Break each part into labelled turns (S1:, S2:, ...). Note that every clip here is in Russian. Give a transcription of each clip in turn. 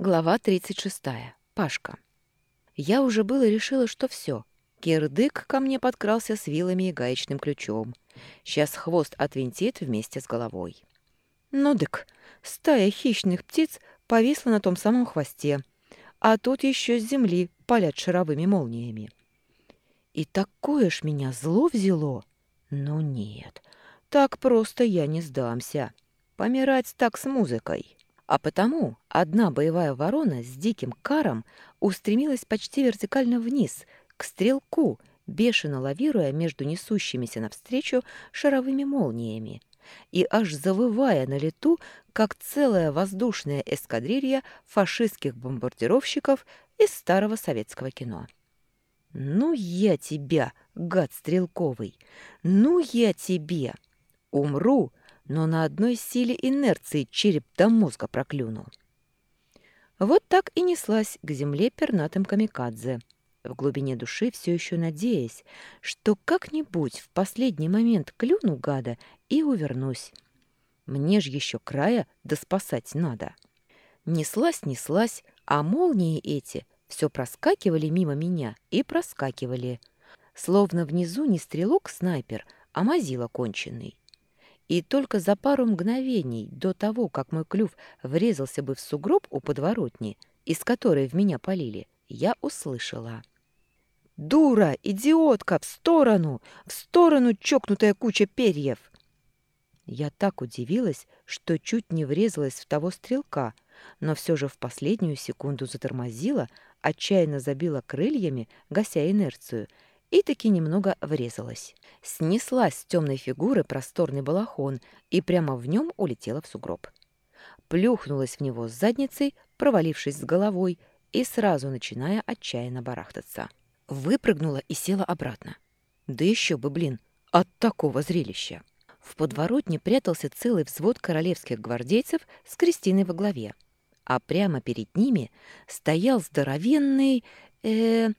S1: Глава 36. Пашка. Я уже было решила, что все. Кирдык ко мне подкрался с вилами и гаечным ключом. Сейчас хвост отвинтит вместе с головой. Ну дык, стая хищных птиц повисла на том самом хвосте, а тут еще с земли палят шаровыми молниями. И такое ж меня зло взяло. Ну нет, так просто я не сдамся. Помирать так с музыкой. А потому одна боевая ворона с диким каром устремилась почти вертикально вниз, к стрелку, бешено лавируя между несущимися навстречу шаровыми молниями и аж завывая на лету, как целая воздушная эскадрилья фашистских бомбардировщиков из старого советского кино. «Ну я тебя, гад стрелковый! Ну я тебе! Умру, но на одной силе инерции череп до мозга проклюну. Вот так и неслась к земле пернатым камикадзе, в глубине души все еще надеясь, что как-нибудь в последний момент клюну гада и увернусь. Мне ж еще края да спасать надо. Неслась, неслась, а молнии эти все проскакивали мимо меня и проскакивали, словно внизу не стрелок-снайпер, а мазила конченый. И только за пару мгновений до того, как мой клюв врезался бы в сугроб у подворотни, из которой в меня полили, я услышала. «Дура! Идиотка! В сторону! В сторону, чокнутая куча перьев!» Я так удивилась, что чуть не врезалась в того стрелка, но все же в последнюю секунду затормозила, отчаянно забила крыльями, гася инерцию, и таки немного врезалась. Снеслась с темной фигуры просторный балахон и прямо в нем улетела в сугроб. Плюхнулась в него с задницей, провалившись с головой и сразу начиная отчаянно барахтаться. Выпрыгнула и села обратно. Да еще бы, блин, от такого зрелища. В подворотне прятался целый взвод королевских гвардейцев с Кристиной во главе, а прямо перед ними стоял здоровенный... э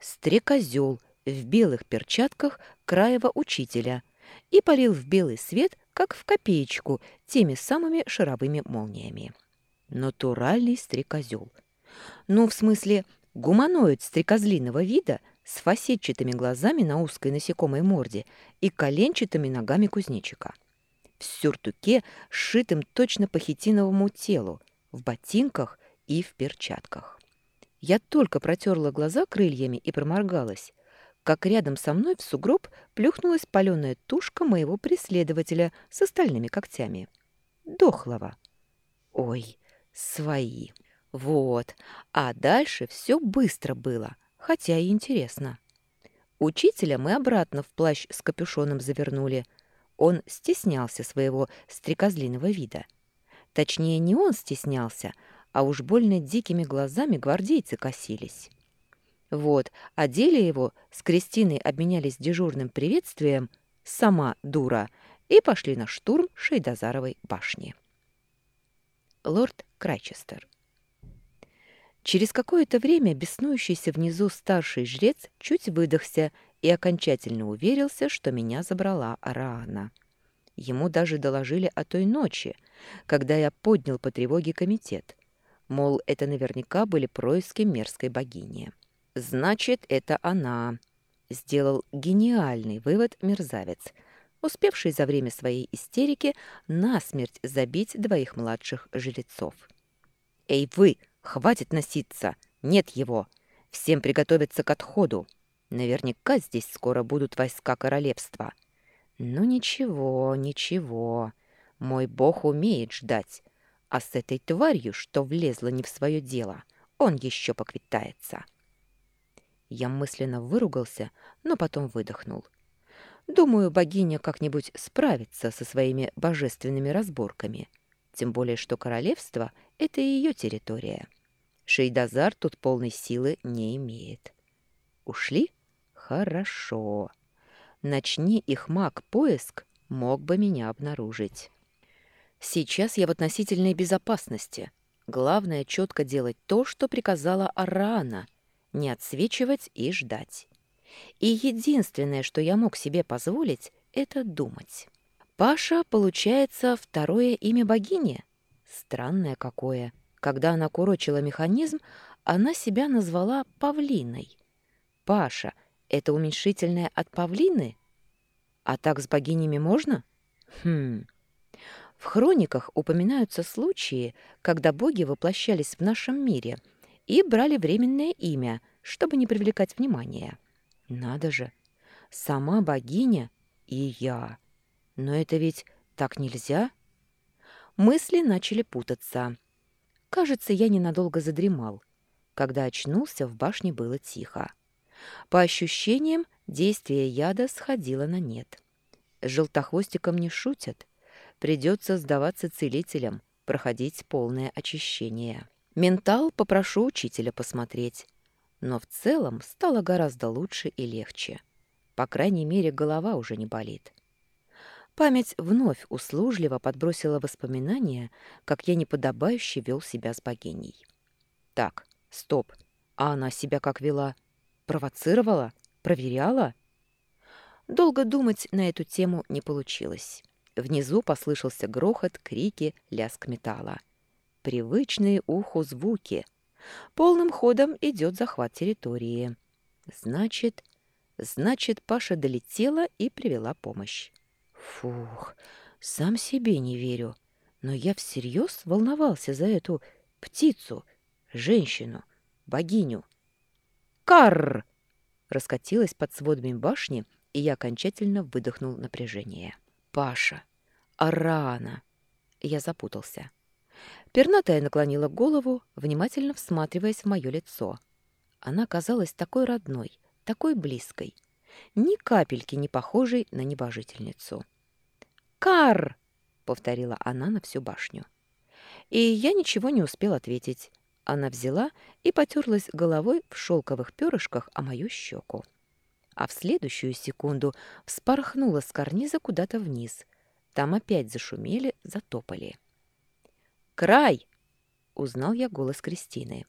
S1: стрекозел в белых перчатках краева учителя и полил в белый свет, как в копеечку, теми самыми шаровыми молниями. Натуральный стрекозел. Ну, в смысле, гуманоид стрекозлиного вида с фасетчатыми глазами на узкой насекомой морде и коленчатыми ногами кузнечика. В сюртуке, сшитым точно по хитиновому телу, в ботинках и в перчатках. Я только протерла глаза крыльями и проморгалась, как рядом со мной в сугроб плюхнулась паленая тушка моего преследователя с остальными когтями. Дохлого. Ой, свои. Вот. А дальше все быстро было, хотя и интересно. Учителя мы обратно в плащ с капюшоном завернули. Он стеснялся своего стрекозлиного вида. Точнее, не он стеснялся, а уж больно дикими глазами гвардейцы косились. Вот, одели его, с Кристиной обменялись дежурным приветствием «сама дура» и пошли на штурм Шейдазаровой башни. Лорд Крайчестер Через какое-то время беснующийся внизу старший жрец чуть выдохся и окончательно уверился, что меня забрала Араана. Ему даже доложили о той ночи, когда я поднял по тревоге комитет. Мол, это наверняка были происки мерзкой богини. Значит, это она. Сделал гениальный вывод мерзавец, успевший за время своей истерики насмерть забить двоих младших жрецов. «Эй, вы! Хватит носиться! Нет его! Всем приготовиться к отходу! Наверняка здесь скоро будут войска королевства!» «Ну ничего, ничего. Мой бог умеет ждать, а с этой тварью, что влезла не в свое дело, он еще поквитается». Я мысленно выругался, но потом выдохнул. Думаю, богиня как-нибудь справится со своими божественными разборками. Тем более, что королевство — это ее территория. Шейдазар тут полной силы не имеет. Ушли? Хорошо. Начни их маг поиск, мог бы меня обнаружить. Сейчас я в относительной безопасности. Главное четко делать то, что приказала Арана — не отсвечивать и ждать. И единственное, что я мог себе позволить, это думать. Паша, получается, второе имя богини? Странное какое. Когда она курочила механизм, она себя назвала Павлиной. Паша — это уменьшительное от павлины? А так с богинями можно? Хм. В хрониках упоминаются случаи, когда боги воплощались в нашем мире и брали временное имя, чтобы не привлекать внимания. Надо же, сама богиня и я. Но это ведь так нельзя? Мысли начали путаться. Кажется, я ненадолго задремал. Когда очнулся, в башне было тихо. По ощущениям, действие яда сходило на нет. С желтохвостиком не шутят. Придется сдаваться целителям, проходить полное очищение. Ментал попрошу учителя посмотреть. Но в целом стало гораздо лучше и легче. По крайней мере, голова уже не болит. Память вновь услужливо подбросила воспоминания, как я неподобающе вел себя с богиней. Так, стоп, а она себя как вела? Провоцировала? Проверяла? Долго думать на эту тему не получилось. Внизу послышался грохот, крики, лязг металла. Привычные уху звуки. Полным ходом идет захват территории. Значит, значит, Паша долетела и привела помощь. Фух, сам себе не верю. Но я всерьез волновался за эту птицу, женщину, богиню. Карр! Раскатилась под сводами башни, и я окончательно выдохнул напряжение. Паша, Арана. Я запутался. Пернатая наклонила голову, внимательно всматриваясь в мое лицо. Она казалась такой родной, такой близкой, ни капельки не похожей на небожительницу. «Кар!» — повторила она на всю башню. И я ничего не успел ответить. Она взяла и потерлась головой в шелковых перышках о мою щеку. А в следующую секунду вспорхнула с карниза куда-то вниз. Там опять зашумели, затопали. «Край!» — узнал я голос Кристины.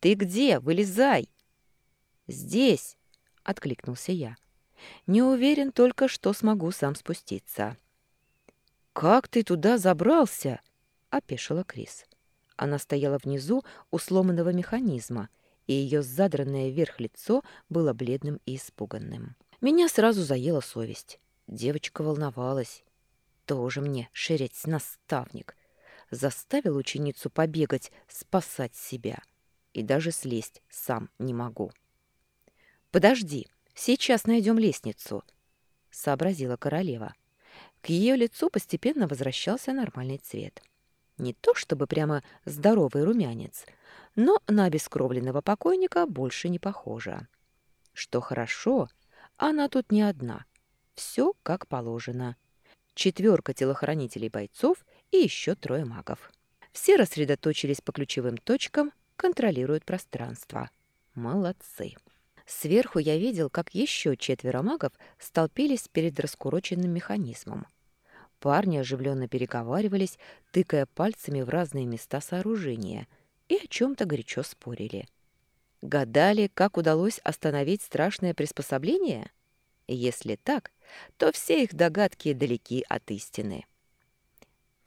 S1: «Ты где? Вылезай!» «Здесь!» — откликнулся я. «Не уверен только, что смогу сам спуститься». «Как ты туда забрался?» — опешила Крис. Она стояла внизу у сломанного механизма, и ее задранное вверх лицо было бледным и испуганным. Меня сразу заела совесть. Девочка волновалась. Тоже мне шереть наставник. Заставил ученицу побегать, спасать себя. И даже слезть сам не могу. «Подожди, сейчас найдем лестницу», — сообразила королева. К ее лицу постепенно возвращался нормальный цвет. Не то чтобы прямо здоровый румянец, но на обескровленного покойника больше не похоже. Что хорошо, она тут не одна. Все как положено. Четверка телохранителей-бойцов и еще трое магов. Все рассредоточились по ключевым точкам, контролируют пространство. Молодцы. Сверху я видел, как еще четверо магов столпились перед раскуроченным механизмом. Парни оживленно переговаривались, тыкая пальцами в разные места сооружения, и о чем-то горячо спорили. Гадали, как удалось остановить страшное приспособление? Если так, то все их догадки далеки от истины.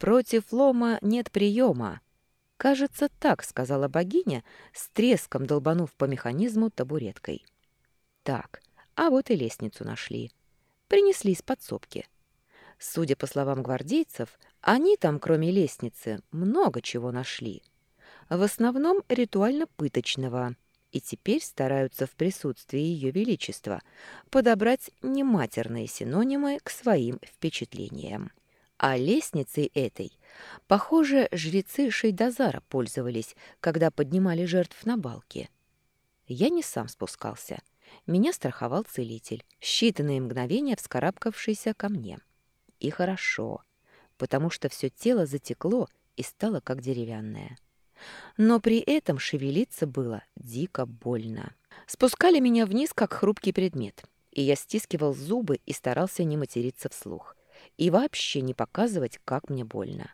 S1: «Против лома нет приема», Кажется, так сказала богиня, с треском долбанув по механизму табуреткой. Так, а вот и лестницу нашли. Принесли из подсобки. Судя по словам гвардейцев, они там, кроме лестницы, много чего нашли. В основном ритуально-пыточного. И теперь стараются в присутствии Ее Величества подобрать нематерные синонимы к своим впечатлениям. А лестницей этой, похоже, жрецы Шейдазара пользовались, когда поднимали жертв на балке. Я не сам спускался — меня страховал целитель, считанные мгновения вскарабкавшийся ко мне. И хорошо, потому что все тело затекло и стало как деревянное. Но при этом шевелиться было дико больно. Спускали меня вниз, как хрупкий предмет, и я стискивал зубы и старался не материться вслух. И вообще не показывать, как мне больно.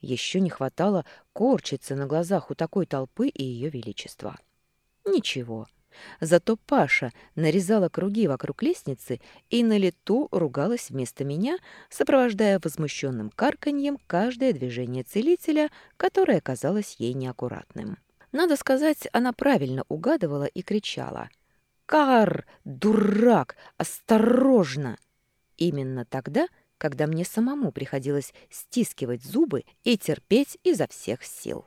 S1: Еще не хватало корчиться на глазах у такой толпы и ее величества. Ничего, Зато Паша нарезала круги вокруг лестницы и на лету ругалась вместо меня, сопровождая возмущенным карканьем каждое движение целителя, которое казалось ей неаккуратным. Надо сказать, она правильно угадывала и кричала. «Кар! Дурак! Осторожно!» Именно тогда, когда мне самому приходилось стискивать зубы и терпеть изо всех сил.